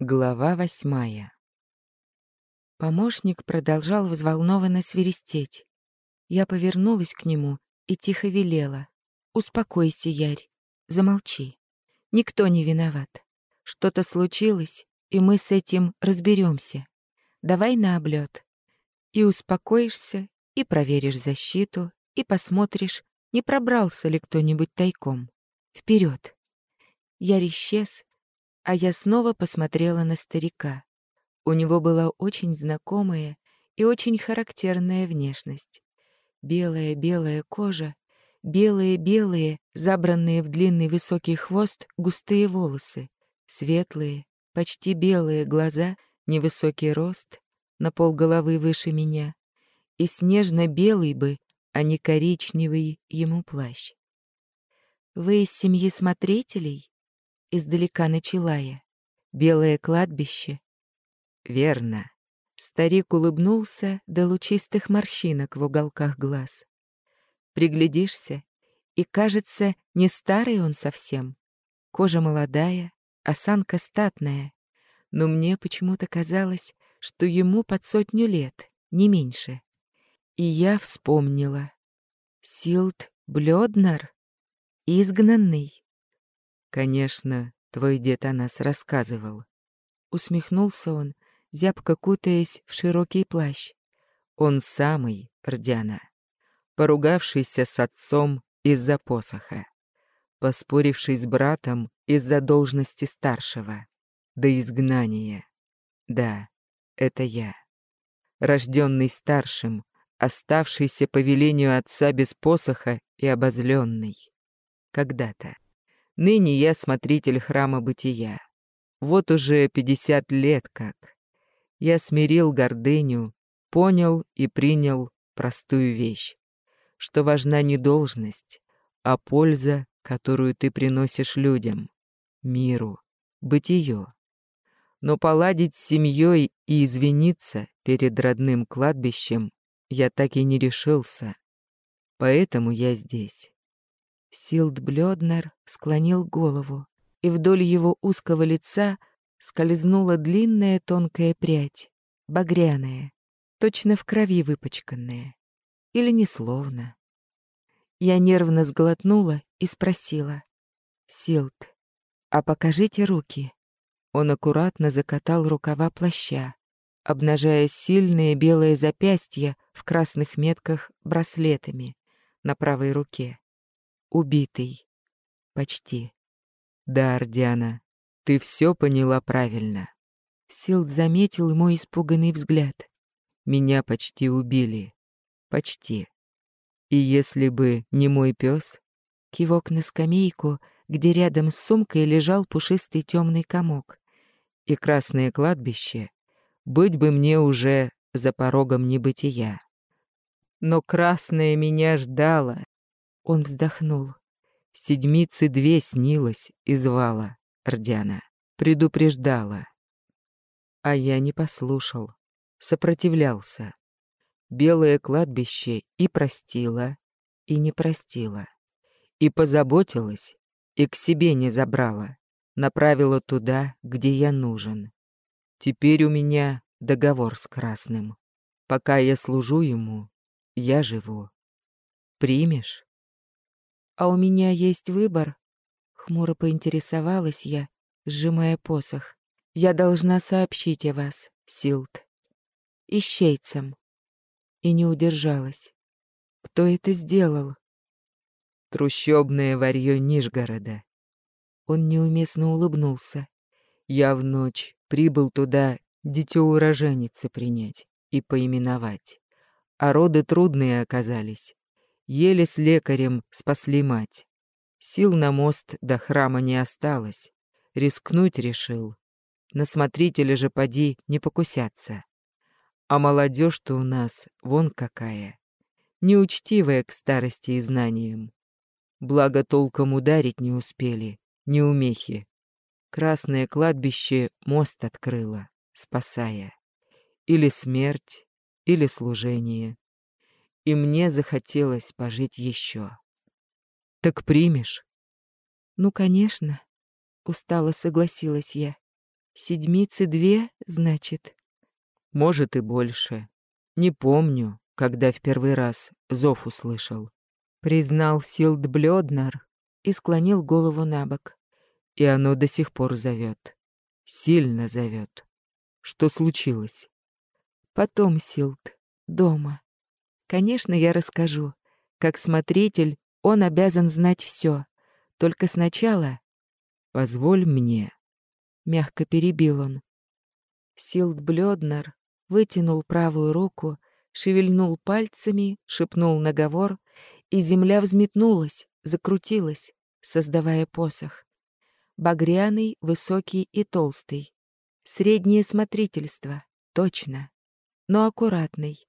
Глава восьмая. Помощник продолжал взволнованно свиристеть. Я повернулась к нему и тихо велела. «Успокойся, Ярь, замолчи. Никто не виноват. Что-то случилось, и мы с этим разберемся. Давай на облет. И успокоишься, и проверишь защиту, и посмотришь, не пробрался ли кто-нибудь тайком. Вперед. Ярь исчез, а я снова посмотрела на старика. У него была очень знакомая и очень характерная внешность. Белая-белая кожа, белые-белые, забранные в длинный высокий хвост густые волосы, светлые, почти белые глаза, невысокий рост, на полголовы выше меня, и снежно-белый бы, а не коричневый ему плащ. «Вы из семьи смотрителей?» Издалека начала я. Белое кладбище. Верно. Старик улыбнулся до лучистых морщинок в уголках глаз. Приглядишься, и кажется, не старый он совсем. Кожа молодая, осанка статная. Но мне почему-то казалось, что ему под сотню лет, не меньше. И я вспомнила. Силт Блёднар, изгнанный. Конечно, твой дед о нас рассказывал. Усмехнулся он, зябко кутаясь в широкий плащ. Он самый, Рдяна, поругавшийся с отцом из-за посоха, поспоривший с братом из-за должности старшего, до изгнания. Да, это я. Рожденный старшим, оставшийся по велению отца без посоха и обозленный. Когда-то. Ныне я смотритель храма бытия. Вот уже пятьдесят лет как. Я смирил гордыню, понял и принял простую вещь, что важна не должность, а польза, которую ты приносишь людям, миру, бытию. Но поладить с семьей и извиниться перед родным кладбищем я так и не решился. Поэтому я здесь. Силд Блёднер склонил голову, и вдоль его узкого лица скользнула длинная тонкая прядь, багряная, точно в крови выпачканная. Или несловно. Я нервно сглотнула и спросила. «Силд, а покажите руки». Он аккуратно закатал рукава плаща, обнажая сильные белые запястья в красных метках браслетами на правой руке. Убитый. Почти. Да, Ардиана, ты все поняла правильно. Силд заметил мой испуганный взгляд. Меня почти убили. Почти. И если бы не мой пес, кивок на скамейку, где рядом с сумкой лежал пушистый темный комок, и красное кладбище, быть бы мне уже за порогом небытия. Но красное меня ждало, он вздохнул. Седмицы две снилось и звала Рдяна, предупреждала. А я не послушал, сопротивлялся. Белое кладбище и простила, и не простила. И позаботилась, и к себе не забрала. Направила туда, где я нужен. Теперь у меня договор с Красным. Пока я служу ему, я живу. Примешь? «А у меня есть выбор?» Хмуро поинтересовалась я, сжимая посох. «Я должна сообщить о вас, Силт. Ищейцам». И не удержалась. «Кто это сделал?» «Трущобное варьё Нижгорода». Он неуместно улыбнулся. «Я в ночь прибыл туда дитё уроженицы принять и поименовать. А роды трудные оказались. Еле с лекарем спасли мать. Сил на мост до храма не осталось. Рискнуть решил. На смотрителя же поди не покусятся. А молодежь-то у нас вон какая. Неучтивая к старости и знаниям. Благо толком ударить не успели, не умехи. Красное кладбище мост открыло, спасая. Или смерть, или служение и мне захотелось пожить еще. «Так примешь?» «Ну, конечно», — устало согласилась я. Седмицы две, значит? Может и больше. Не помню, когда в первый раз зов услышал. Признал Силд Блёднар и склонил голову на бок. И оно до сих пор зовет. Сильно зовет. Что случилось? Потом, Силд, дома. Конечно, я расскажу. Как смотритель, он обязан знать все. Только сначала... Позволь мне. Мягко перебил он. Силд Блёднер вытянул правую руку, шевельнул пальцами, шепнул наговор, и земля взметнулась, закрутилась, создавая посох. Багряный, высокий и толстый. Среднее смотрительство, точно, но аккуратный.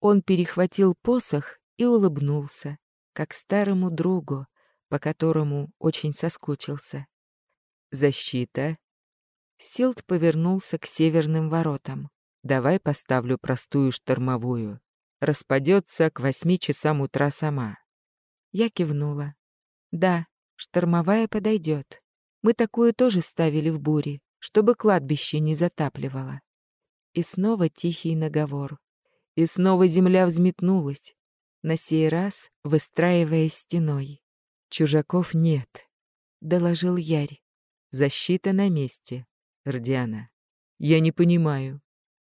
Он перехватил посох и улыбнулся, как старому другу, по которому очень соскучился. «Защита?» Силт повернулся к северным воротам. «Давай поставлю простую штормовую. Распадется к восьми часам утра сама». Я кивнула. «Да, штормовая подойдет. Мы такую тоже ставили в буре, чтобы кладбище не затапливало». И снова тихий наговор. И снова земля взметнулась, на сей раз выстраивая стеной. «Чужаков нет», — доложил Ярь. «Защита на месте, Родиана. Я не понимаю,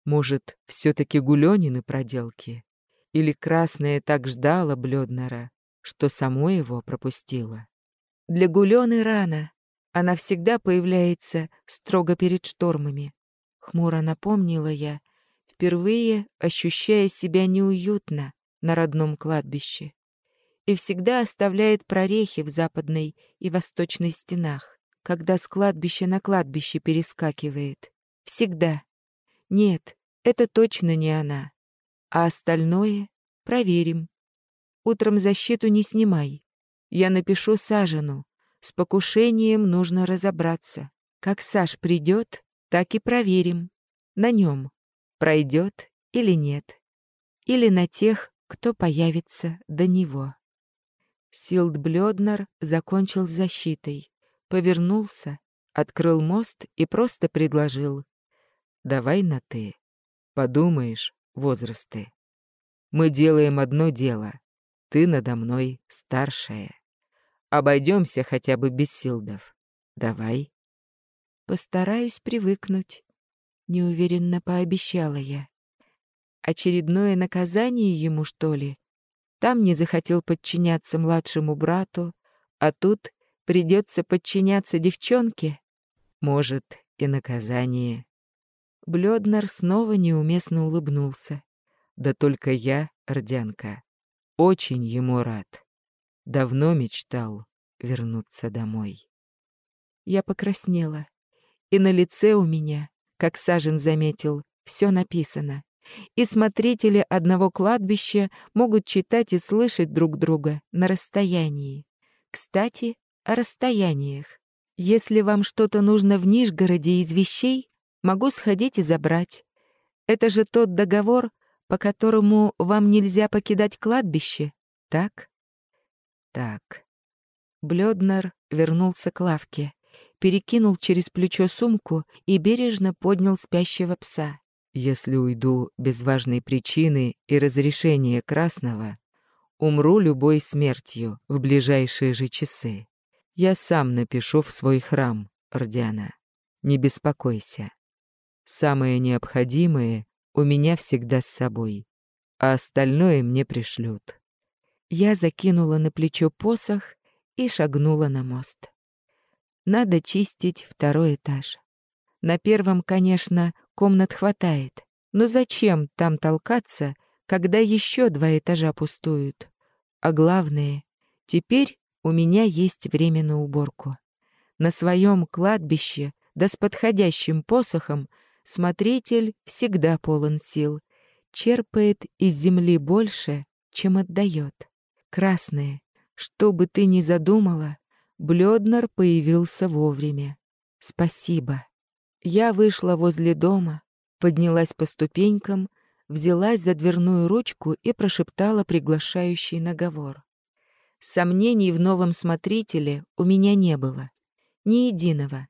может, все-таки Гулёнины проделки? Или Красная так ждала Блёднера, что само его пропустила?» «Для Гулёны рано. Она всегда появляется строго перед штормами», — хмуро напомнила я, впервые ощущая себя неуютно на родном кладбище и всегда оставляет прорехи в западной и восточной стенах, когда с кладбища на кладбище перескакивает. Всегда. Нет, это точно не она. А остальное проверим. Утром защиту не снимай. Я напишу Сажину. С покушением нужно разобраться. Как Саш придет, так и проверим. На нем пройдет или нет, или на тех, кто появится до него. Силд Блёднер закончил защитой, повернулся, открыл мост и просто предложил. «Давай на «ты». Подумаешь, возрасты. Мы делаем одно дело. Ты надо мной старшая. Обойдемся хотя бы без силдов. Давай». «Постараюсь привыкнуть», неуверенно пообещала я. Очередное наказание ему, что ли? Там не захотел подчиняться младшему брату, а тут придется подчиняться девчонке? Может, и наказание. Блёднер снова неуместно улыбнулся. Да только я, Родянка, очень ему рад. Давно мечтал вернуться домой. Я покраснела, и на лице у меня как Сажен заметил, все написано. И смотрители одного кладбища могут читать и слышать друг друга на расстоянии. Кстати, о расстояниях. Если вам что-то нужно в Нижгороде из вещей, могу сходить и забрать. Это же тот договор, по которому вам нельзя покидать кладбище, так? Так. Блёднер вернулся к лавке перекинул через плечо сумку и бережно поднял спящего пса. «Если уйду без важной причины и разрешения Красного, умру любой смертью в ближайшие же часы. Я сам напишу в свой храм, Родиана. Не беспокойся. Самое необходимое у меня всегда с собой, а остальное мне пришлют». Я закинула на плечо посох и шагнула на мост. Надо чистить второй этаж. На первом, конечно, комнат хватает. Но зачем там толкаться, когда еще два этажа пустуют? А главное, теперь у меня есть время на уборку. На своем кладбище, да с подходящим посохом, смотритель всегда полон сил, черпает из земли больше, чем отдает. Красное, что бы ты ни задумала, Блёднер появился вовремя. Спасибо. Я вышла возле дома, поднялась по ступенькам, взялась за дверную ручку и прошептала приглашающий наговор. Сомнений в новом смотрителе у меня не было. Ни единого.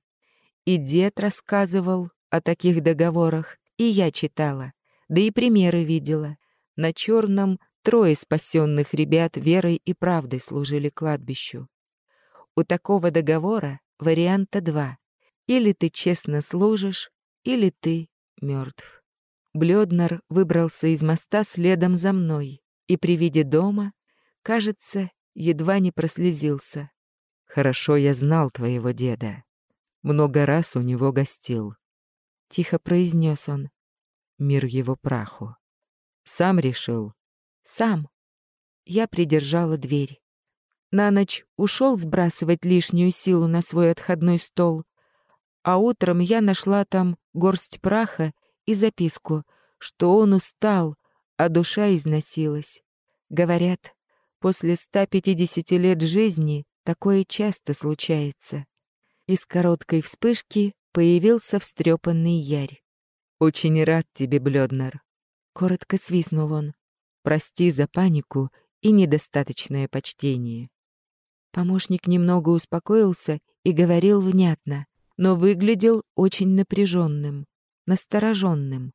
И дед рассказывал о таких договорах, и я читала, да и примеры видела. На черном трое спасенных ребят верой и правдой служили кладбищу. У такого договора варианта два. Или ты честно служишь, или ты мертв. Блёднер выбрался из моста следом за мной и при виде дома, кажется, едва не прослезился. «Хорошо я знал твоего деда. Много раз у него гостил». Тихо произнес он. Мир его праху. Сам решил? Сам. Я придержала дверь. На ночь ушел сбрасывать лишнюю силу на свой отходной стол, а утром я нашла там горсть праха и записку, что он устал, а душа износилась. Говорят, после 150 лет жизни такое часто случается. Из короткой вспышки появился встрепанный ярь. «Очень рад тебе, Блёднер», — коротко свистнул он. «Прости за панику и недостаточное почтение». Помощник немного успокоился и говорил внятно, но выглядел очень напряженным настороженным.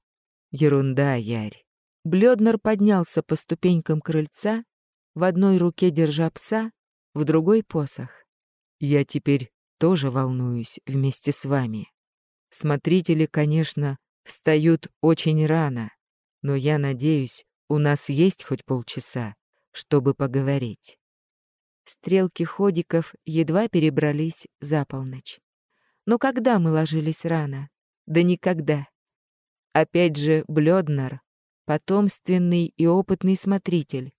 Ерунда, Ярь. Блёднер поднялся по ступенькам крыльца, в одной руке держа пса, в другой — посох. Я теперь тоже волнуюсь вместе с вами. Смотрители, конечно, встают очень рано, но я надеюсь, у нас есть хоть полчаса, чтобы поговорить. Стрелки ходиков едва перебрались за полночь. Но когда мы ложились рано? Да никогда. Опять же, Блёднер — потомственный и опытный смотритель.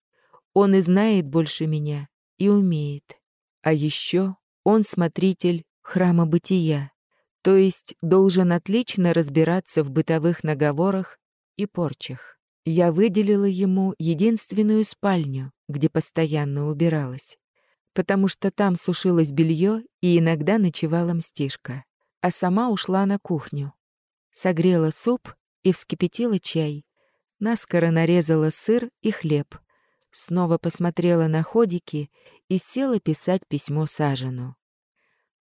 Он и знает больше меня, и умеет. А еще он смотритель храма бытия, то есть должен отлично разбираться в бытовых наговорах и порчах. Я выделила ему единственную спальню, где постоянно убиралась, потому что там сушилось белье и иногда ночевала мстишка а сама ушла на кухню. Согрела суп и вскипятила чай. Наскоро нарезала сыр и хлеб. Снова посмотрела на ходики и села писать письмо Сажину.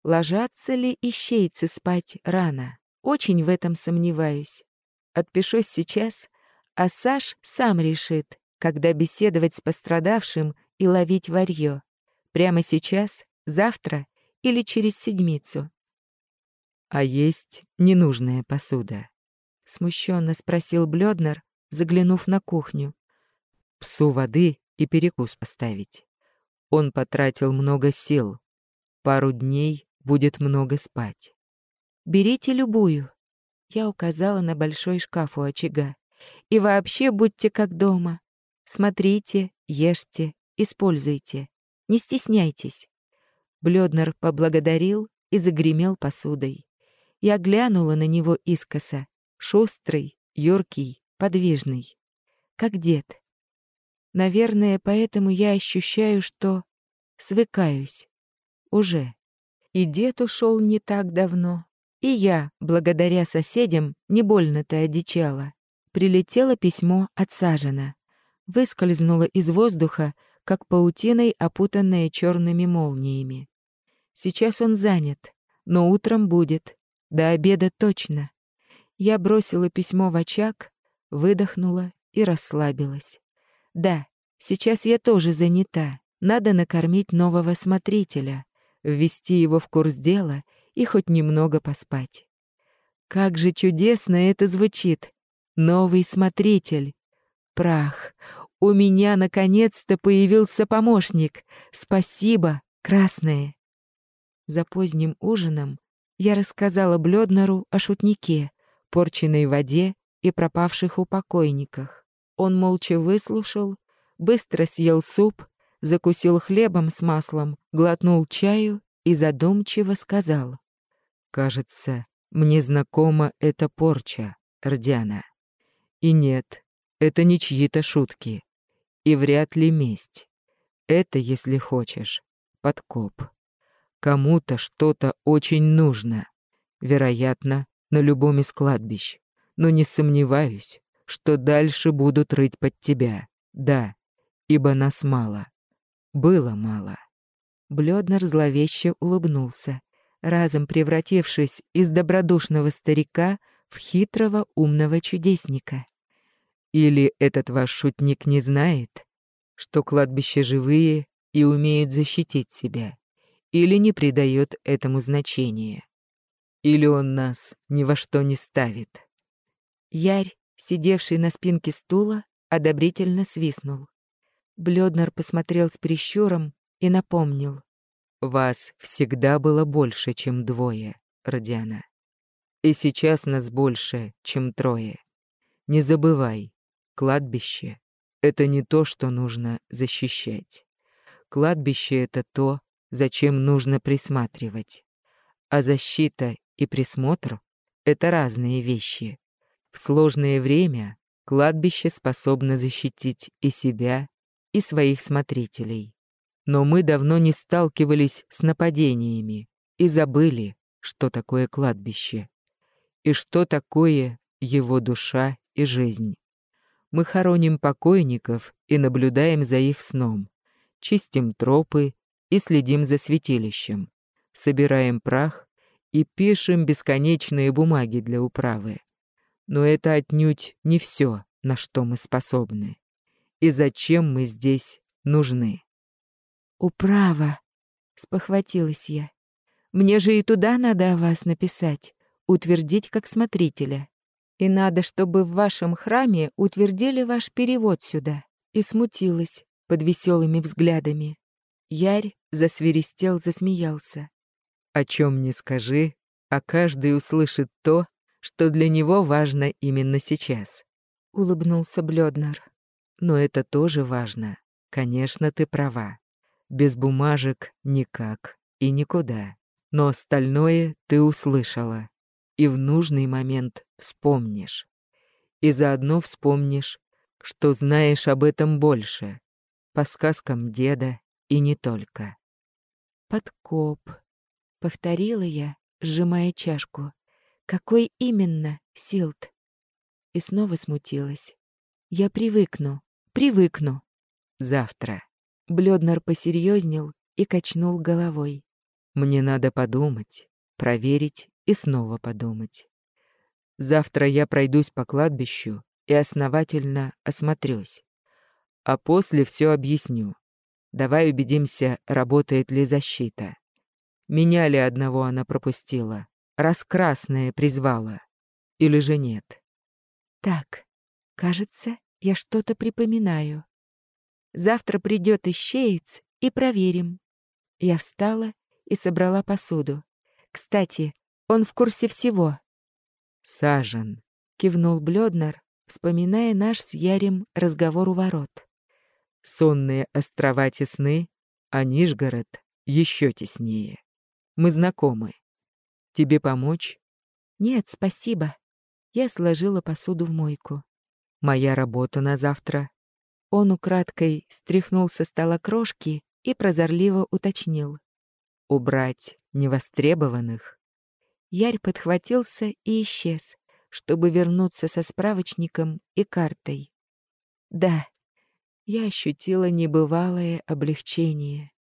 Ложатся ли ищейцы спать рано? Очень в этом сомневаюсь. Отпишусь сейчас, а Саш сам решит, когда беседовать с пострадавшим и ловить варьё. Прямо сейчас, завтра или через седмицу. «А есть ненужная посуда?» — смущенно спросил Блёднер, заглянув на кухню. «Псу воды и перекус поставить. Он потратил много сил. Пару дней будет много спать». «Берите любую», — я указала на большой шкаф у очага. «И вообще будьте как дома. Смотрите, ешьте, используйте. Не стесняйтесь». Блёднер поблагодарил и загремел посудой. Я глянула на него искоса. Шустрый, юркий, подвижный. Как дед. Наверное, поэтому я ощущаю, что свыкаюсь. Уже. И дед ушел не так давно. И я, благодаря соседям, не больно-то одичала. Прилетело письмо от Сажена. Выскользнуло из воздуха, как паутиной, опутанное черными молниями. Сейчас он занят, но утром будет. До обеда точно. Я бросила письмо в очаг, выдохнула и расслабилась. Да, сейчас я тоже занята. Надо накормить нового смотрителя, ввести его в курс дела и хоть немного поспать. Как же чудесно это звучит. Новый смотритель. Прах. У меня наконец-то появился помощник. Спасибо, красное. За поздним ужином я рассказала Блёднеру о шутнике, порченной воде и пропавших у покойниках. Он молча выслушал, быстро съел суп, закусил хлебом с маслом, глотнул чаю и задумчиво сказал. «Кажется, мне знакома эта порча, Рдяна. И нет, это не чьи-то шутки. И вряд ли месть. Это, если хочешь, подкоп. Кому-то что-то очень нужно. Вероятно, на любом из кладбищ. Но не сомневаюсь, что дальше будут рыть под тебя. Да, ибо нас мало. Было мало. Блёднер зловеще улыбнулся. разом превратившись из добродушного старика в хитрого умного чудесника. Или этот ваш шутник не знает, что кладбища живые и умеют защитить себя, или не придает этому значения, или он нас ни во что не ставит. Ярь, сидевший на спинке стула, одобрительно свистнул. Блёднер посмотрел с прищуром и напомнил. «Вас всегда было больше, чем двое, Родиана. И сейчас нас больше, чем трое. Не забывай, кладбище — это не то, что нужно защищать. Кладбище — это то, зачем нужно присматривать. А защита и присмотр — это разные вещи. В сложное время кладбище способно защитить и себя, и своих смотрителей. Но мы давно не сталкивались с нападениями и забыли, что такое кладбище и что такое его душа и жизнь. Мы хороним покойников и наблюдаем за их сном, чистим тропы и следим за святилищем, собираем прах и пишем бесконечные бумаги для управы. Но это отнюдь не все, на что мы способны. И зачем мы здесь нужны. «Управа», — спохватилась я. «Мне же и туда надо о вас написать утвердить как смотрителя. И надо, чтобы в вашем храме утвердили ваш перевод сюда. И смутилась под веселыми взглядами. Ярь засверистел, засмеялся. О чем не скажи, а каждый услышит то, что для него важно именно сейчас. Улыбнулся Блёднер. Но это тоже важно. Конечно, ты права. Без бумажек никак и никуда. Но остальное ты услышала и в нужный момент вспомнишь. И заодно вспомнишь, что знаешь об этом больше, по сказкам деда и не только. «Подкоп», — повторила я, сжимая чашку. «Какой именно, Силт?» И снова смутилась. «Я привыкну, привыкну». «Завтра». Блёднер посерьезнел и качнул головой. «Мне надо подумать, проверить и снова подумать. Завтра я пройдусь по кладбищу и основательно осмотрюсь. А после все объясню. Давай убедимся, работает ли защита. Меня ли одного она пропустила, раз красная призвала, или же нет? Так, кажется, я что-то припоминаю. Завтра придет ищеец и проверим. Я встала и собрала посуду. Кстати, он в курсе всего. Сажен, кивнул Блёднер, вспоминая наш с Ярем разговор у ворот. Сонные острова тесны, а Нижгород еще теснее. Мы знакомы. Тебе помочь? Нет, спасибо. Я сложила посуду в мойку. Моя работа на завтра. Он украдкой стряхнул со стола крошки и прозорливо уточнил. Убрать невостребованных Ярь подхватился и исчез, чтобы вернуться со справочником и картой. Да, я ощутила небывалое облегчение.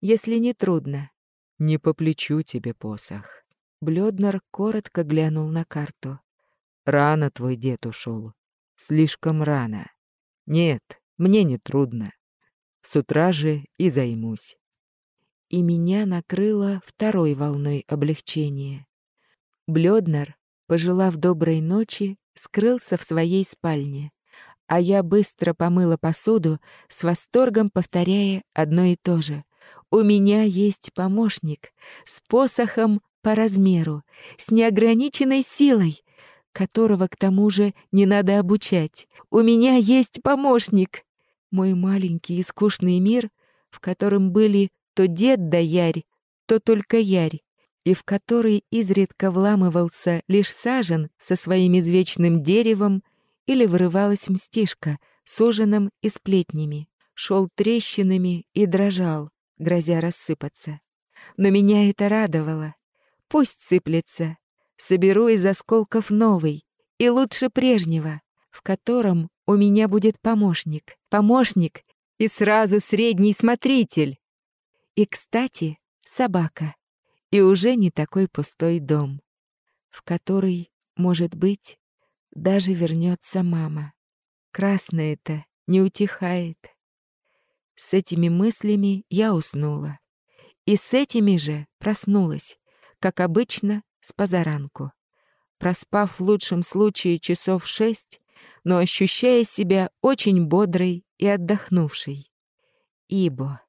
Если не трудно. Не по плечу тебе посох. Блёднер коротко глянул на карту. Рано твой дед ушел. Слишком рано. Нет, мне не трудно. С утра же и займусь. И меня накрыло второй волной облегчения. Блёднер, пожелав доброй ночи, скрылся в своей спальне, а я быстро помыла посуду, с восторгом повторяя одно и то же. «У меня есть помощник с посохом по размеру, с неограниченной силой, которого, к тому же, не надо обучать. У меня есть помощник!» Мой маленький и скучный мир, в котором были то дед да ярь, то только ярь, и в который изредка вламывался лишь сажен со своим извечным деревом или вырывалась мстишка с ужином и сплетнями, шел трещинами и дрожал, грозя рассыпаться. Но меня это радовало. Пусть сыплется. Соберу из осколков новый, и лучше прежнего, в котором у меня будет помощник. Помощник и сразу средний смотритель. И, кстати, собака и уже не такой пустой дом, в который, может быть, даже вернется мама. Красное-то не утихает. С этими мыслями я уснула. И с этими же проснулась, как обычно, с позаранку. Проспав в лучшем случае часов шесть, но ощущая себя очень бодрой и отдохнувшей. Ибо,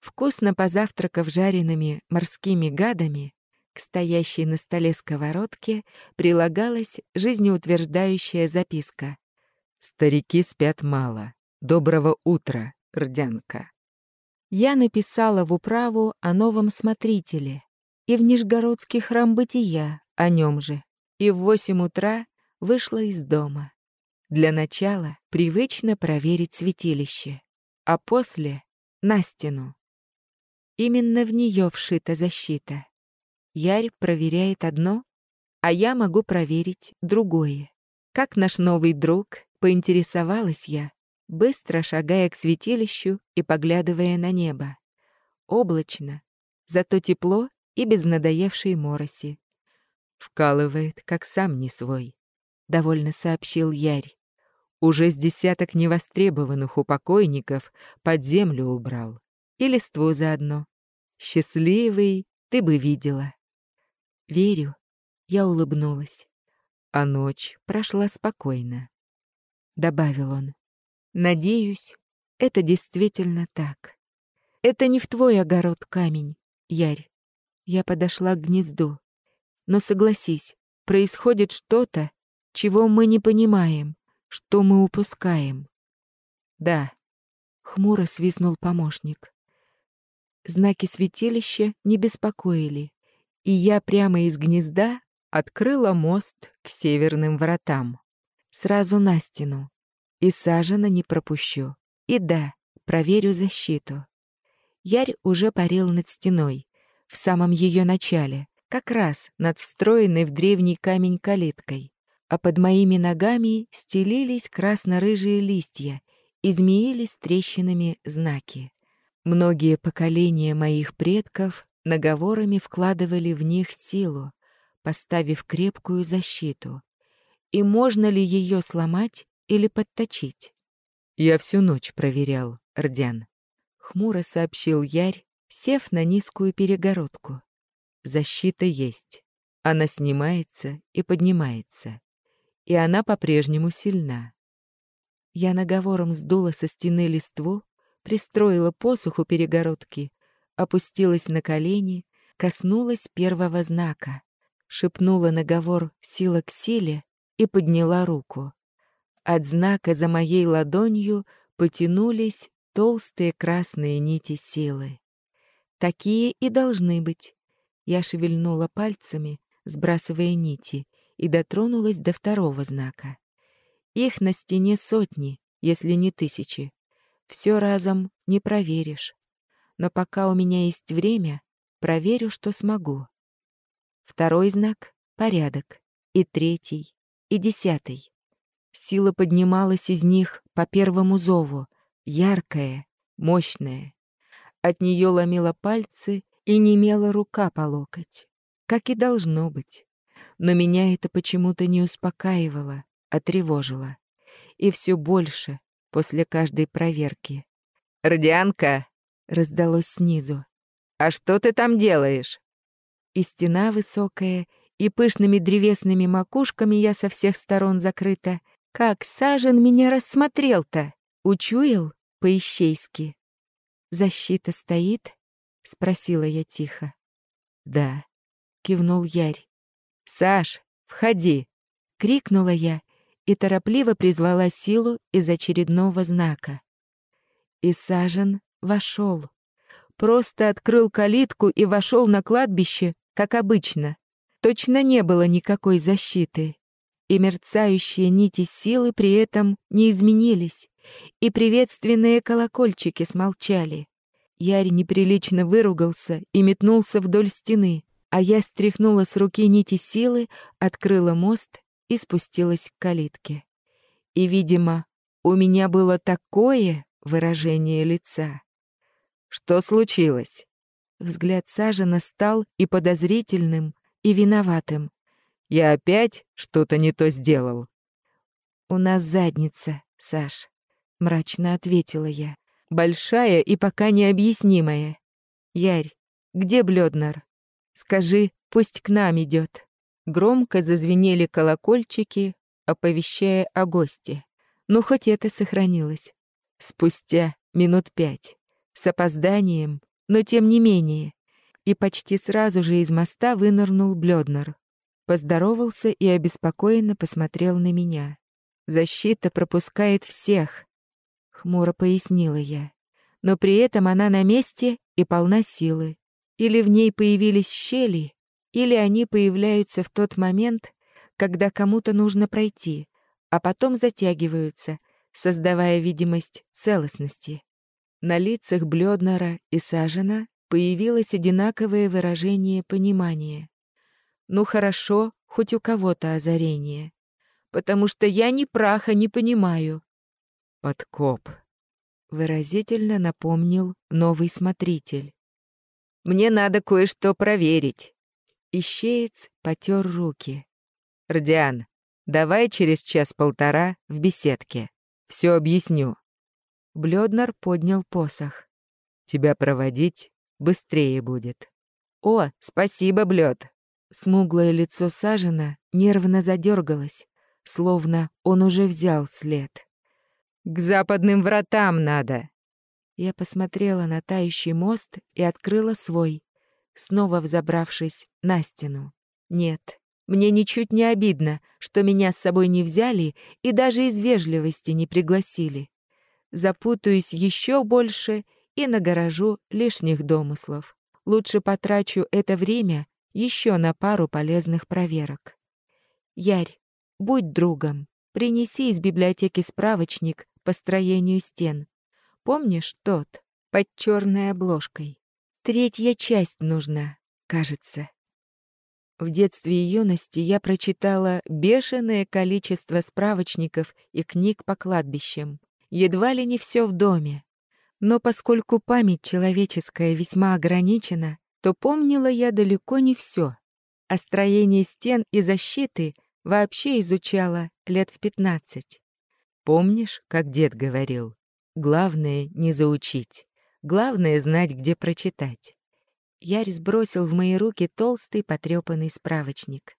вкусно позавтракав жареными морскими гадами, к стоящей на столе сковородке прилагалась жизнеутверждающая записка. «Старики спят мало. Доброго утра, Рдянка». Я написала в управу о новом смотрителе и в Нижегородский храм бытия о нем же, и в восемь утра вышла из дома. Для начала привычно проверить святилище, а после — на стену. Именно в нее вшита защита. Ярь проверяет одно, а я могу проверить другое. Как наш новый друг, поинтересовалась я, быстро шагая к святилищу и поглядывая на небо. Облачно, зато тепло и без надоевшей мороси. «Вкалывает, как сам не свой», — довольно сообщил Ярь. Уже с десяток невостребованных у покойников под землю убрал. И листву заодно. Счастливый ты бы видела. Верю. Я улыбнулась. А ночь прошла спокойно. Добавил он. Надеюсь, это действительно так. Это не в твой огород камень, Ярь. Я подошла к гнезду. Но согласись, происходит что-то, чего мы не понимаем. Что мы упускаем? Да. Хмуро свистнул помощник. Знаки святилища не беспокоили, и я прямо из гнезда открыла мост к северным вратам. Сразу на стену. И сажена не пропущу. И да, проверю защиту. Ярь уже парил над стеной, в самом ее начале, как раз над встроенной в древний камень калиткой а под моими ногами стелились красно-рыжие листья и трещинами знаки. Многие поколения моих предков наговорами вкладывали в них силу, поставив крепкую защиту. И можно ли ее сломать или подточить? «Я всю ночь проверял, Рдян», — хмуро сообщил Ярь, сев на низкую перегородку. «Защита есть. Она снимается и поднимается и она по-прежнему сильна. Я наговором сдула со стены листву, пристроила посох у перегородки, опустилась на колени, коснулась первого знака, шепнула наговор «сила к силе» и подняла руку. От знака за моей ладонью потянулись толстые красные нити силы. Такие и должны быть. Я шевельнула пальцами, сбрасывая нити, и дотронулась до второго знака. Их на стене сотни, если не тысячи. Все разом не проверишь. Но пока у меня есть время, проверю, что смогу. Второй знак — порядок. И третий, и десятый. Сила поднималась из них по первому зову, яркая, мощная. От нее ломила пальцы и немела рука по локоть. Как и должно быть но меня это почему-то не успокаивало, а тревожило. И все больше после каждой проверки. «Родианка!» — раздалось снизу. «А что ты там делаешь?» И стена высокая, и пышными древесными макушками я со всех сторон закрыта. Как Сажен меня рассмотрел-то? Учуял по-ищейски. «Защита стоит?» — спросила я тихо. «Да», — кивнул Ярь. «Саш, входи!» — крикнула я и торопливо призвала силу из очередного знака. И Сажен вошел. Просто открыл калитку и вошел на кладбище, как обычно. Точно не было никакой защиты. И мерцающие нити силы при этом не изменились, и приветственные колокольчики смолчали. Ярь неприлично выругался и метнулся вдоль стены а я стряхнула с руки нити силы, открыла мост и спустилась к калитке. И, видимо, у меня было такое выражение лица. «Что случилось?» Взгляд Сажина стал и подозрительным, и виноватым. «Я опять что-то не то сделал». «У нас задница, Саш», — мрачно ответила я. «Большая и пока необъяснимая. Ярь, где Блёднер? Скажи, пусть к нам идет. Громко зазвенели колокольчики, оповещая о госте. Ну, хоть это сохранилось. Спустя минут пять. С опозданием, но тем не менее. И почти сразу же из моста вынырнул Блёднер. Поздоровался и обеспокоенно посмотрел на меня. «Защита пропускает всех», — хмуро пояснила я. «Но при этом она на месте и полна силы. Или в ней появились щели, или они появляются в тот момент, когда кому-то нужно пройти, а потом затягиваются, создавая видимость целостности. На лицах Блёднера и Сажена появилось одинаковое выражение понимания. Ну хорошо, хоть у кого-то озарение. Потому что я ни праха не понимаю. Подкоп. Выразительно напомнил новый смотритель. Мне надо кое-что проверить. Ищеец потер руки. «Родиан, давай через час-полтора в беседке. Все объясню». Блёднер поднял посох. «Тебя проводить быстрее будет». «О, спасибо, Блёд!» Смуглое лицо Сажина нервно задергалось, словно он уже взял след. «К западным вратам надо!» Я посмотрела на тающий мост и открыла свой, снова взобравшись на стену. Нет, мне ничуть не обидно, что меня с собой не взяли и даже из вежливости не пригласили. Запутаюсь еще больше и нагоражу лишних домыслов. Лучше потрачу это время еще на пару полезных проверок. Ярь, будь другом, принеси из библиотеки справочник по строению стен. Помнишь тот, под черной обложкой? Третья часть нужна, кажется. В детстве и юности я прочитала бешеное количество справочников и книг по кладбищам. Едва ли не все в доме. Но поскольку память человеческая весьма ограничена, то помнила я далеко не все. А строение стен и защиты вообще изучала лет в пятнадцать. Помнишь, как дед говорил, главное не заучить. Главное — знать, где прочитать. Ярь сбросил в мои руки толстый потрепанный справочник.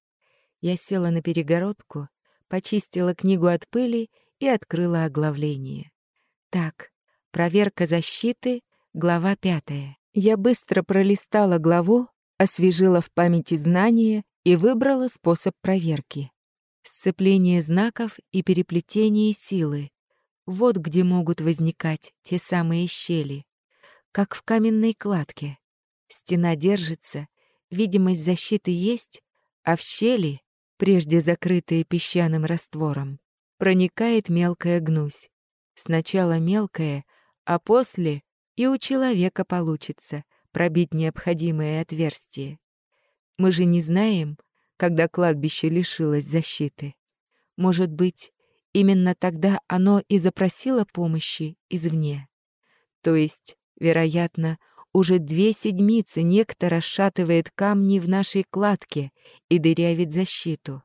Я села на перегородку, почистила книгу от пыли и открыла оглавление. Так, проверка защиты, глава пятая. Я быстро пролистала главу, освежила в памяти знания и выбрала способ проверки. Сцепление знаков и переплетение силы. Вот где могут возникать те самые щели как в каменной кладке. Стена держится, видимость защиты есть, а в щели, прежде закрытые песчаным раствором, проникает мелкая гнусь. Сначала мелкая, а после и у человека получится пробить необходимое отверстие. Мы же не знаем, когда кладбище лишилось защиты. Может быть, именно тогда оно и запросило помощи извне. То есть Вероятно, уже две седмицы некто расшатывает камни в нашей кладке и дырявит защиту.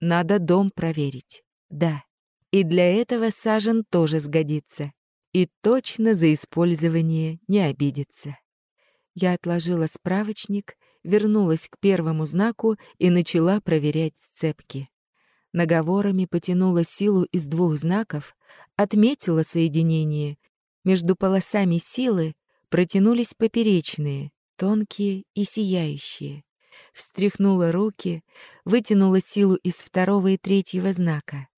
Надо дом проверить. Да. И для этого сажен тоже сгодится. И точно за использование не обидится. Я отложила справочник, вернулась к первому знаку и начала проверять сцепки. Наговорами потянула силу из двух знаков, отметила соединение между полосами силы протянулись поперечные, тонкие и сияющие. Встряхнула руки, вытянула силу из второго и третьего знака,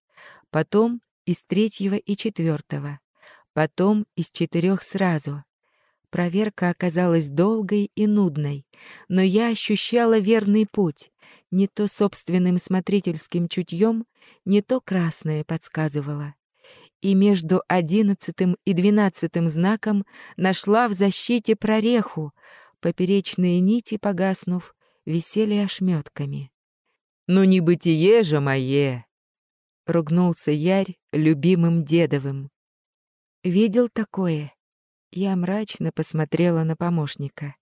потом из третьего и четвертого, потом из четырех сразу. Проверка оказалась долгой и нудной, но я ощущала верный путь. Не то собственным смотрительским чутьем, не то красное подсказывало и между одиннадцатым и двенадцатым знаком нашла в защите прореху, поперечные нити, погаснув, висели ошметками. «Ну не бытие же мое!» — ругнулся Ярь любимым дедовым. «Видел такое?» Я мрачно посмотрела на помощника.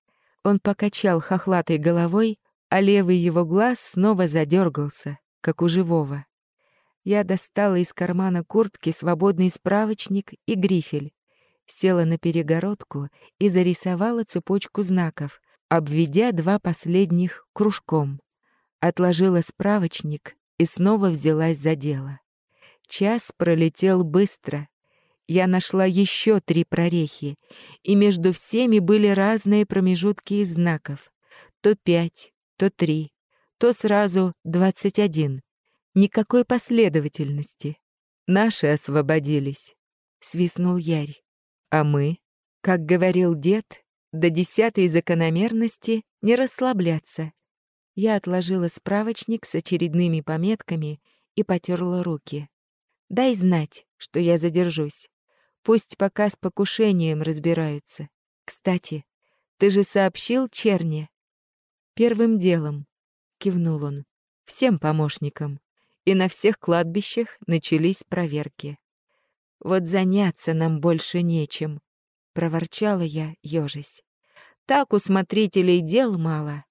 Он покачал хохлатой головой, а левый его глаз снова задергался, как у живого. Я достала из кармана куртки свободный справочник и грифель, села на перегородку и зарисовала цепочку знаков, обведя два последних кружком. Отложила справочник и снова взялась за дело. Час пролетел быстро. Я нашла еще три прорехи, и между всеми были разные промежутки из знаков. То пять, то три, то сразу двадцать один. Никакой последовательности. Наши освободились, — свистнул Ярь. А мы, как говорил дед, до десятой закономерности не расслабляться. Я отложила справочник с очередными пометками и потерла руки. Дай знать, что я задержусь. Пусть пока с покушением разбираются. Кстати, ты же сообщил Черне? Первым делом, кивнул он, всем помощникам. И на всех кладбищах начались проверки. Вот заняться нам больше нечем, проворчала я, ёжись. Так у смотрителей дел мало.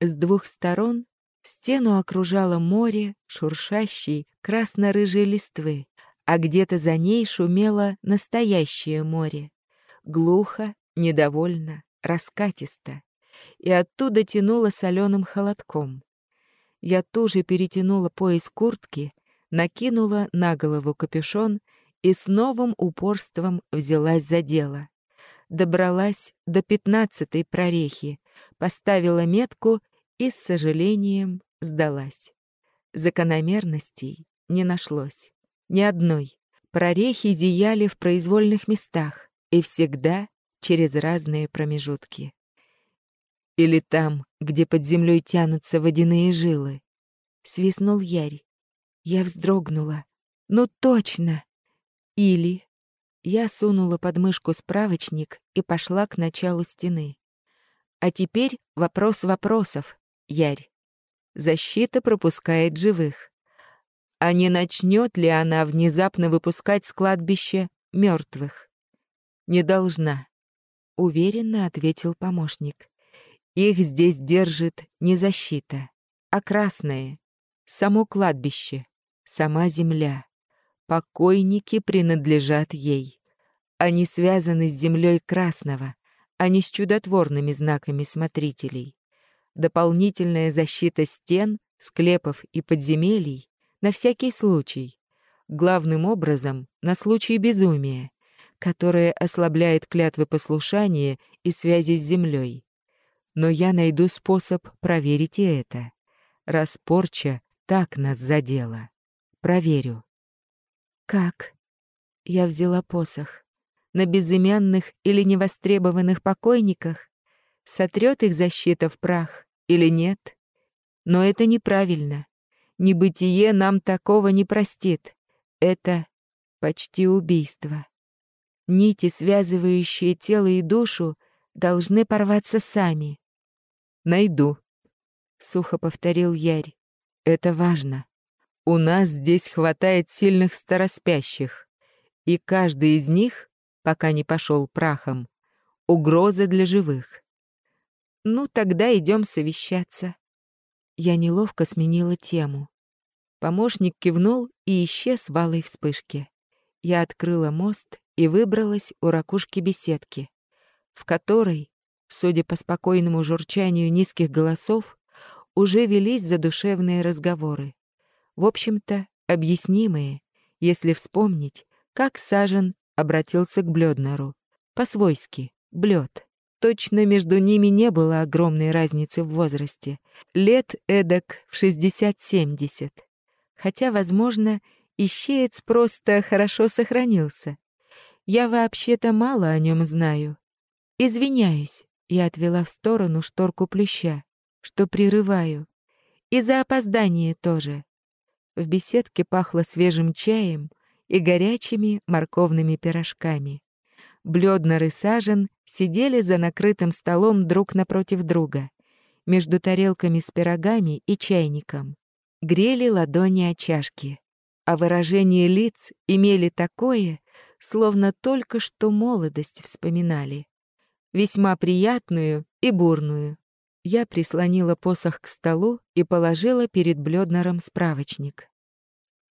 С двух сторон стену окружало море шуршащей красно-рыжей листвы, а где-то за ней шумело настоящее море. Глухо, недовольно, раскатисто. И оттуда тянуло соленым холодком. Я тоже перетянула пояс куртки, накинула на голову капюшон и с новым упорством взялась за дело. Добралась до пятнадцатой прорехи, поставила метку и с сожалением сдалась. Закономерностей не нашлось. Ни одной. Прорехи зияли в произвольных местах и всегда через разные промежутки. Или там, где под землей тянутся водяные жилы. Свистнул Ярь. Я вздрогнула. Ну точно! Или... Я сунула под мышку справочник и пошла к началу стены. А теперь вопрос вопросов, Ярь. Защита пропускает живых. А не начнет ли она внезапно выпускать с кладбища мертвых? Не должна, уверенно ответил помощник. Их здесь держит не защита, а красное, само кладбище, сама земля. Покойники принадлежат ей. Они связаны с землей красного, а не с чудотворными знаками смотрителей. Дополнительная защита стен, склепов и подземелий на всякий случай. Главным образом на случай безумия, которое ослабляет клятвы послушания и связи с землей но я найду способ проверить и это. Раз порча так нас задела. Проверю. Как? Я взяла посох. На безымянных или невостребованных покойниках? Сотрет их защита в прах или нет? Но это неправильно. Небытие нам такого не простит. Это почти убийство. Нити, связывающие тело и душу, должны порваться сами. Найду, сухо повторил Ярь. Это важно. У нас здесь хватает сильных староспящих, и каждый из них, пока не пошел прахом, угроза для живых. Ну, тогда идем совещаться. Я неловко сменила тему. Помощник кивнул и исчез в алой вспышке. Я открыла мост и выбралась у ракушки беседки, в которой судя по спокойному журчанию низких голосов, уже велись задушевные разговоры. В общем-то, объяснимые, если вспомнить, как Сажен обратился к Блёднеру. По-свойски, Блёд. Точно между ними не было огромной разницы в возрасте. Лет эдак в 60-70. Хотя, возможно, ищеец просто хорошо сохранился. Я вообще-то мало о нем знаю. Извиняюсь, я отвела в сторону шторку плюща, что прерываю. И за опоздание тоже. В беседке пахло свежим чаем и горячими морковными пирожками. Блёднер и сидели за накрытым столом друг напротив друга, между тарелками с пирогами и чайником. Грели ладони о чашки, а выражение лиц имели такое, словно только что молодость вспоминали весьма приятную и бурную. Я прислонила посох к столу и положила перед Блёднером справочник.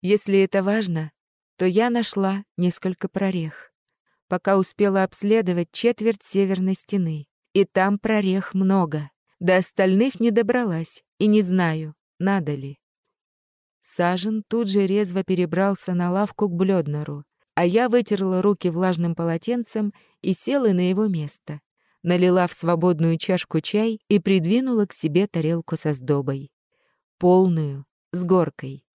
Если это важно, то я нашла несколько прорех. Пока успела обследовать четверть северной стены. И там прорех много. До остальных не добралась, и не знаю, надо ли. Сажен тут же резво перебрался на лавку к Блёднеру, а я вытерла руки влажным полотенцем и села на его место. Налила в свободную чашку чай и придвинула к себе тарелку со сдобой. Полную, с горкой.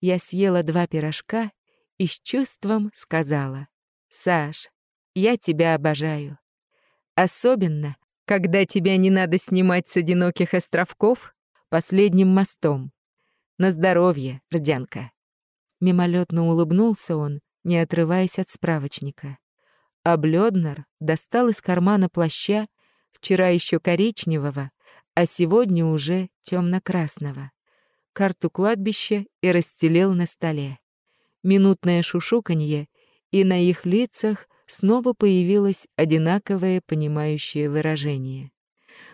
Я съела два пирожка и с чувством сказала. «Саш, я тебя обожаю. Особенно, когда тебя не надо снимать с одиноких островков последним мостом. На здоровье, Рдянка. Мимолетно улыбнулся он, не отрываясь от справочника. А Блёднер достал из кармана плаща, вчера еще коричневого, а сегодня уже темно-красного, карту кладбища и расстелил на столе. Минутное шушуканье, и на их лицах снова появилось одинаковое понимающее выражение.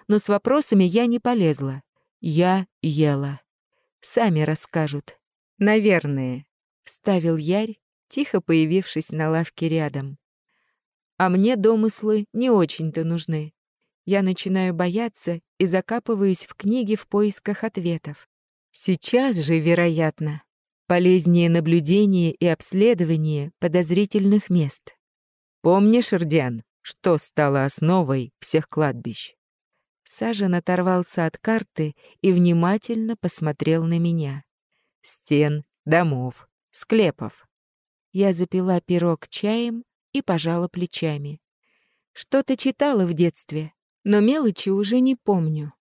Но с вопросами я не полезла. Я ела. Сами расскажут. Наверное, вставил Ярь, тихо появившись на лавке рядом. А мне домыслы не очень-то нужны. Я начинаю бояться и закапываюсь в книги в поисках ответов. Сейчас же, вероятно, полезнее наблюдение и обследование подозрительных мест. Помнишь, Рдян, что стало основой всех кладбищ? Сажен оторвался от карты и внимательно посмотрел на меня. Стен, домов, склепов. Я запила пирог чаем и пожала плечами. Что-то читала в детстве, но мелочи уже не помню.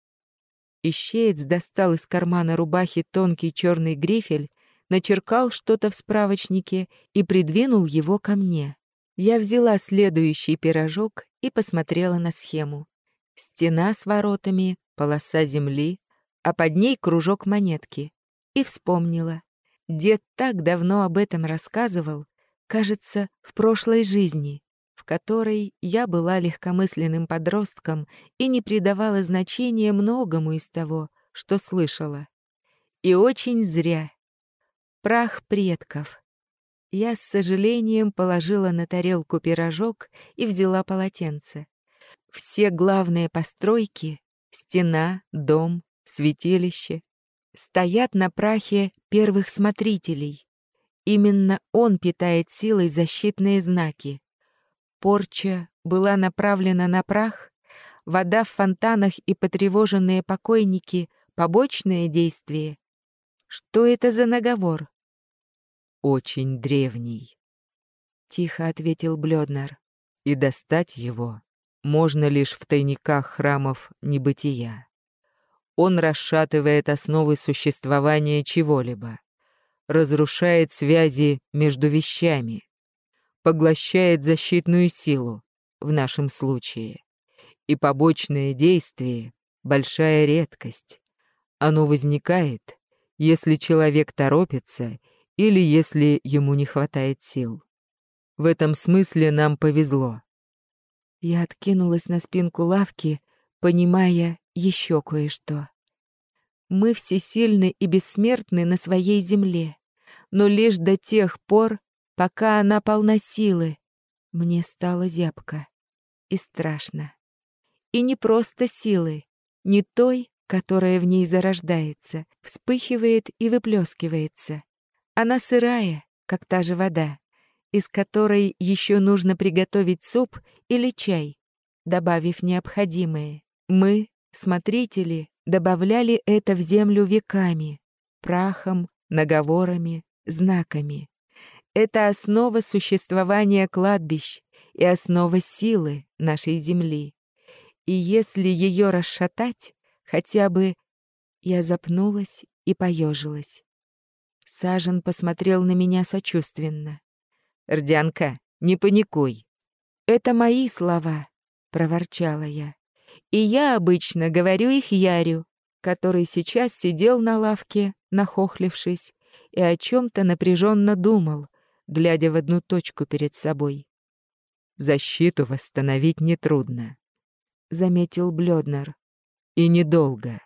Ищеец достал из кармана рубахи тонкий черный грифель, начеркал что-то в справочнике и придвинул его ко мне. Я взяла следующий пирожок и посмотрела на схему. Стена с воротами, полоса земли, а под ней кружок монетки. И вспомнила. Дед так давно об этом рассказывал, кажется, в прошлой жизни, в которой я была легкомысленным подростком и не придавала значения многому из того, что слышала. И очень зря. Прах предков. Я с сожалением положила на тарелку пирожок и взяла полотенце. Все главные постройки — стена, дом, святилище — стоят на прахе первых смотрителей. Именно он питает силой защитные знаки. Порча была направлена на прах, вода в фонтанах и потревоженные покойники — побочное действие. Что это за наговор? Очень древний. Тихо ответил Блёднер. И достать его можно лишь в тайниках храмов небытия. Он расшатывает основы существования чего-либо, разрушает связи между вещами, поглощает защитную силу, в нашем случае, и побочное действие — большая редкость. Оно возникает, если человек торопится или если ему не хватает сил. В этом смысле нам повезло. Я откинулась на спинку лавки, понимая еще кое-что. Мы все сильны и бессмертны на своей земле, но лишь до тех пор, пока она полна силы. Мне стало зябко и страшно. И не просто силы, не той, которая в ней зарождается, вспыхивает и выплескивается. Она сырая, как та же вода, из которой еще нужно приготовить суп или чай, добавив необходимое. Мы, смотрители, добавляли это в землю веками, прахом, наговорами, знаками. Это основа существования кладбищ и основа силы нашей земли. И если ее расшатать, хотя бы... Я запнулась и поежилась. Сажен посмотрел на меня сочувственно. «Рдянка, не паникуй». «Это мои слова», — проворчала я. «И я обычно говорю их Ярю, который сейчас сидел на лавке, нахохлившись, и о чем-то напряженно думал, глядя в одну точку перед собой. Защиту восстановить нетрудно. — заметил Блёднер. «И недолго».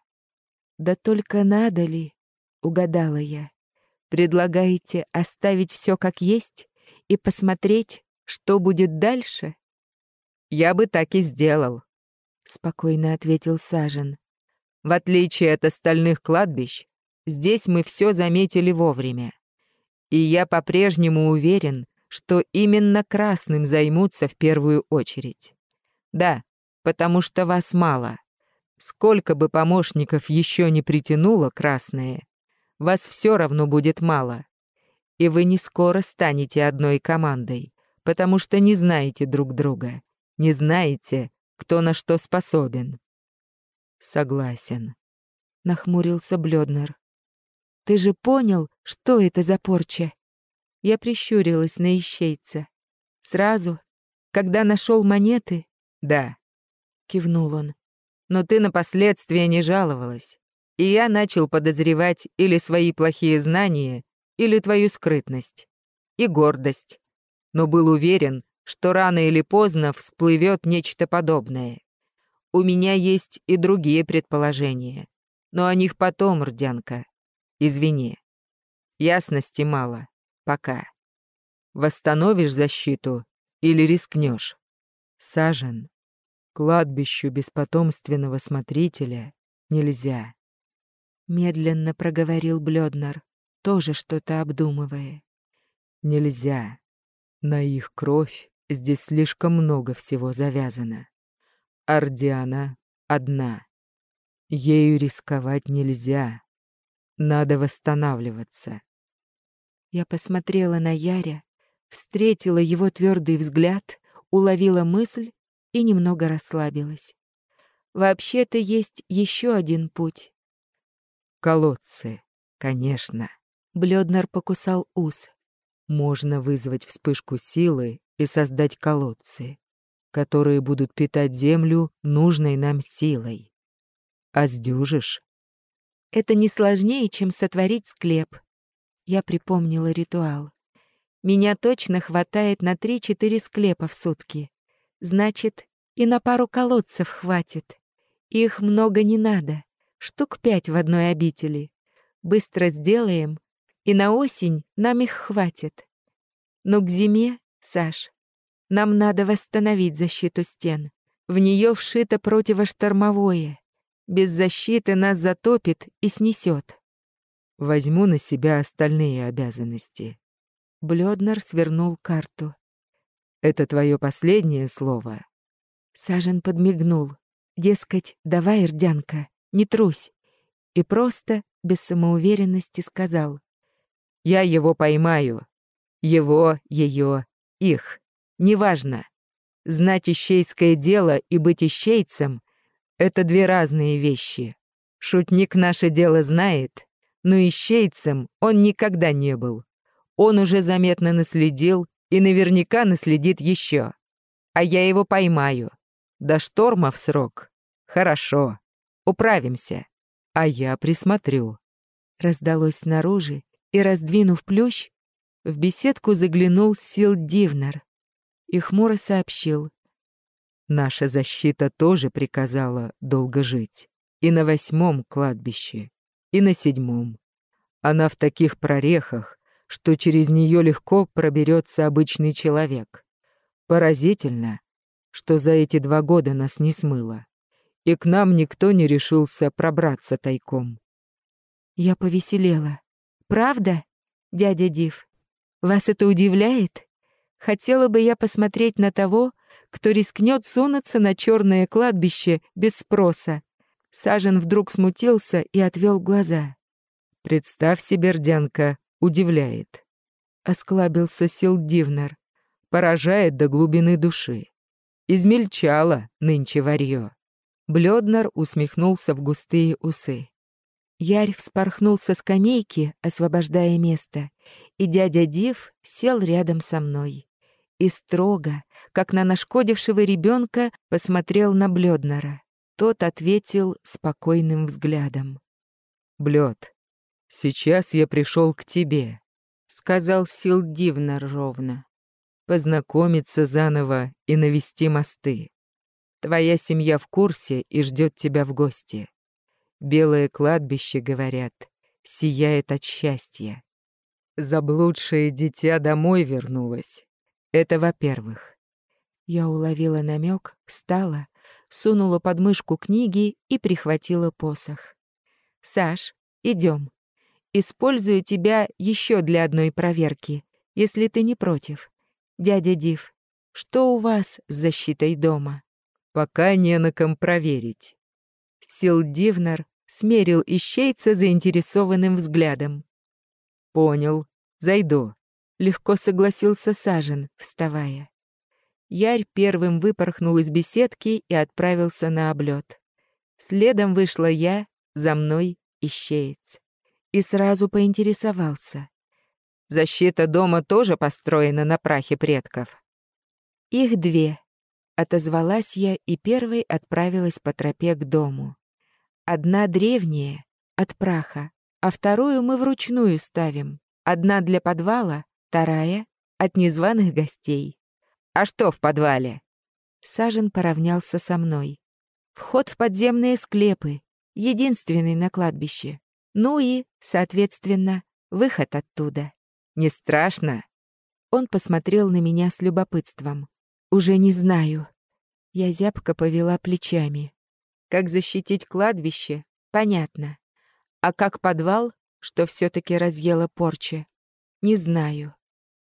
«Да только надо ли?» — угадала я. «Предлагаете оставить все как есть и посмотреть, что будет дальше?» «Я бы так и сделал», — спокойно ответил Сажен. «В отличие от остальных кладбищ, здесь мы все заметили вовремя. И я по-прежнему уверен, что именно красным займутся в первую очередь. Да, потому что вас мало. Сколько бы помощников еще не притянуло красное, вас все равно будет мало. И вы не скоро станете одной командой, потому что не знаете друг друга, не знаете, кто на что способен. Согласен. Нахмурился Блёднер. Ты же понял, что это за порча? Я прищурилась на ищейца. Сразу, когда нашел монеты? Да, кивнул он. Но ты на последствия не жаловалась. И я начал подозревать или свои плохие знания, или твою скрытность. И гордость. Но был уверен, что рано или поздно всплывет нечто подобное. У меня есть и другие предположения. Но о них потом, Рдянка. Извини. Ясности мало. Пока. Восстановишь защиту или рискнешь? Сажен. Кладбищу беспотомственного смотрителя нельзя. Медленно проговорил Блёднер, тоже что-то обдумывая. Нельзя. На их кровь здесь слишком много всего завязано. Ардиана одна. Ею рисковать нельзя. Надо восстанавливаться. Я посмотрела на Яря, встретила его твердый взгляд, уловила мысль и немного расслабилась. Вообще-то есть еще один путь. Колодцы, конечно. Блёднер покусал ус. Можно вызвать вспышку силы и создать колодцы, которые будут питать землю нужной нам силой. А сдюжишь? Это не сложнее, чем сотворить склеп, я припомнила ритуал. Меня точно хватает на три-четыре склепа в сутки. Значит, и на пару колодцев хватит. Их много не надо. Штук пять в одной обители. Быстро сделаем, и на осень нам их хватит. Но к зиме, Саш, нам надо восстановить защиту стен. В нее вшито противоштормовое. Без защиты нас затопит и снесет. Возьму на себя остальные обязанности. Блёднер свернул карту. Это твое последнее слово. Сажен подмигнул. Дескать, давай, Ирдянка, не трусь. И просто, без самоуверенности, сказал. Я его поймаю. Его, ее, их. Неважно. Знать ищейское дело и быть ищейцем — это две разные вещи. Шутник наше дело знает, но ищейцем он никогда не был. Он уже заметно наследил и наверняка наследит еще. А я его поймаю. До шторма в срок. Хорошо. Управимся. А я присмотрю. Раздалось снаружи, и, раздвинув плющ, в беседку заглянул Сил Дивнер и хмуро сообщил. Наша защита тоже приказала долго жить. И на восьмом кладбище и на седьмом. Она в таких прорехах, что через нее легко проберется обычный человек. Поразительно, что за эти два года нас не смыло, и к нам никто не решился пробраться тайком. Я повеселела. Правда, дядя Див? Вас это удивляет? Хотела бы я посмотреть на того, кто рискнет сунуться на черное кладбище без спроса, Сажен вдруг смутился и отвел глаза. «Представь себе, Рдянка, удивляет». Осклабился Силдивнер. Поражает до глубины души. Измельчало нынче варьё. Блёднер усмехнулся в густые усы. Ярь вспорхнул со скамейки, освобождая место, и дядя Див сел рядом со мной. И строго, как на нашкодившего ребенка, посмотрел на Блёднера. Тот ответил спокойным взглядом. «Блёд, сейчас я пришел к тебе», — сказал Сил Дивнер ровно. «Познакомиться заново и навести мосты. Твоя семья в курсе и ждет тебя в гости. Белое кладбище, говорят, сияет от счастья. Заблудшее дитя домой вернулось. Это во-первых. Я уловила намек, встала, сунула под мышку книги и прихватила посох. «Саш, идем. Использую тебя еще для одной проверки, если ты не против. Дядя Див, что у вас с защитой дома?» «Пока не на ком проверить». Сил Дивнер смерил ищейца заинтересованным взглядом. «Понял. Зайду», — легко согласился Сажен, вставая. Ярь первым выпорхнул из беседки и отправился на облет. Следом вышла я, за мной ищеец. И сразу поинтересовался. «Защита дома тоже построена на прахе предков?» «Их две», — отозвалась я и первой отправилась по тропе к дому. «Одна древняя, от праха, а вторую мы вручную ставим. Одна для подвала, вторая — от незваных гостей». «А что в подвале?» Сажен поравнялся со мной. «Вход в подземные склепы, единственный на кладбище. Ну и, соответственно, выход оттуда. Не страшно?» Он посмотрел на меня с любопытством. «Уже не знаю». Я зябко повела плечами. Как защитить кладбище? Понятно. А как подвал, что все таки разъела порча? Не знаю.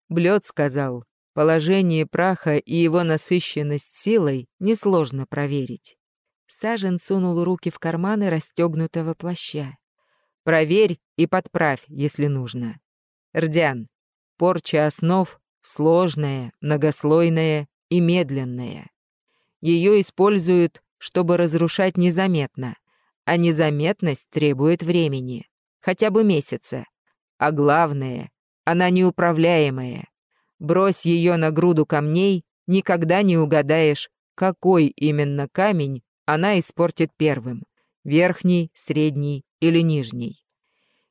Блёд сказал, Положение праха и его насыщенность силой несложно проверить. Сажен сунул руки в карманы расстегнутого плаща. «Проверь и подправь, если нужно. Рдян, порча основ сложная, многослойная и медленная. Ее используют, чтобы разрушать незаметно, а незаметность требует времени, хотя бы месяца. А главное, она неуправляемая, Брось ее на груду камней, никогда не угадаешь, какой именно камень она испортит первым — верхний, средний или нижний.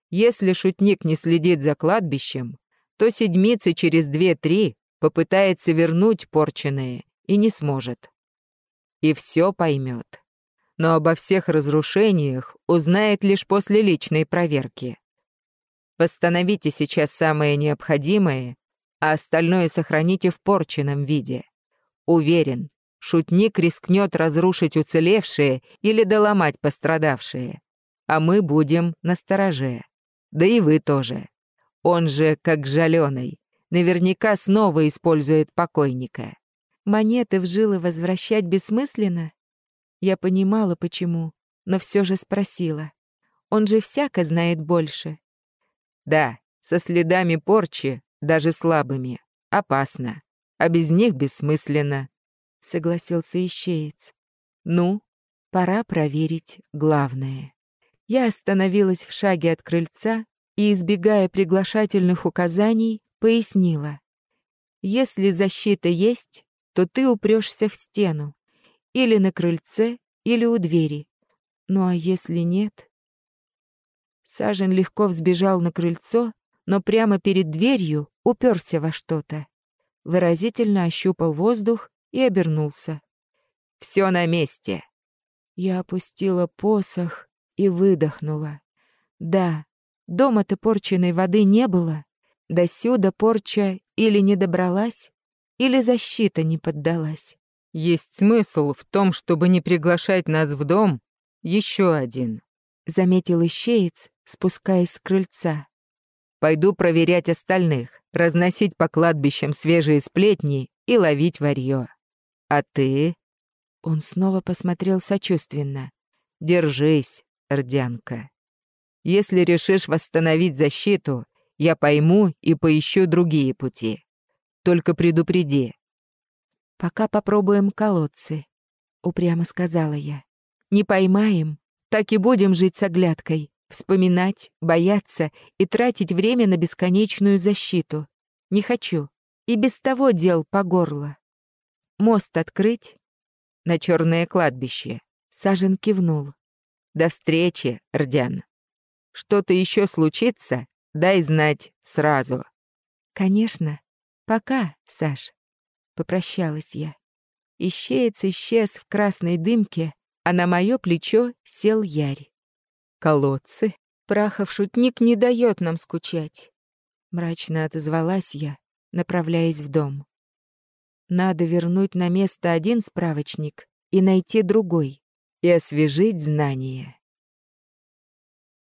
Если шутник не следит за кладбищем, то седмицы через две-три попытается вернуть порченное и не сможет. И все поймет. Но обо всех разрушениях узнает лишь после личной проверки. Восстановите сейчас самое необходимое а остальное сохраните в порченном виде. Уверен, шутник рискнет разрушить уцелевшие или доломать пострадавшие. А мы будем на стороже. Да и вы тоже. Он же, как жаленый, наверняка снова использует покойника. Монеты в жилы возвращать бессмысленно? Я понимала, почему, но все же спросила. Он же всяко знает больше. Да, со следами порчи даже слабыми. Опасно. А без них бессмысленно», — согласился ищеец. «Ну, пора проверить главное». Я остановилась в шаге от крыльца и, избегая приглашательных указаний, пояснила. «Если защита есть, то ты упрешься в стену. Или на крыльце, или у двери. Ну а если нет...» Сажен легко взбежал на крыльцо, но прямо перед дверью уперся во что-то. Выразительно ощупал воздух и обернулся. «Все на месте!» Я опустила посох и выдохнула. Да, дома-то порченной воды не было. До сюда порча или не добралась, или защита не поддалась. Есть смысл в том, чтобы не приглашать нас в дом, еще один. Заметил ищеец, спускаясь с крыльца. Пойду проверять остальных, разносить по кладбищам свежие сплетни и ловить варьё. А ты?» Он снова посмотрел сочувственно. «Держись, Рдянка. Если решишь восстановить защиту, я пойму и поищу другие пути. Только предупреди». «Пока попробуем колодцы», — упрямо сказала я. «Не поймаем, так и будем жить с оглядкой вспоминать, бояться и тратить время на бесконечную защиту. Не хочу. И без того дел по горло. Мост открыть? На черное кладбище. Сажен кивнул. До встречи, Рдян. Что-то еще случится, дай знать сразу. Конечно. Пока, Саш. Попрощалась я. Ищеец исчез в красной дымке, а на мое плечо сел Ярь. Колодцы. Прахов шутник не дает нам скучать. Мрачно отозвалась я, направляясь в дом. Надо вернуть на место один справочник и найти другой, и освежить знания.